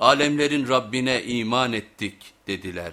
alemlerin Rabbine iman ettik dediler.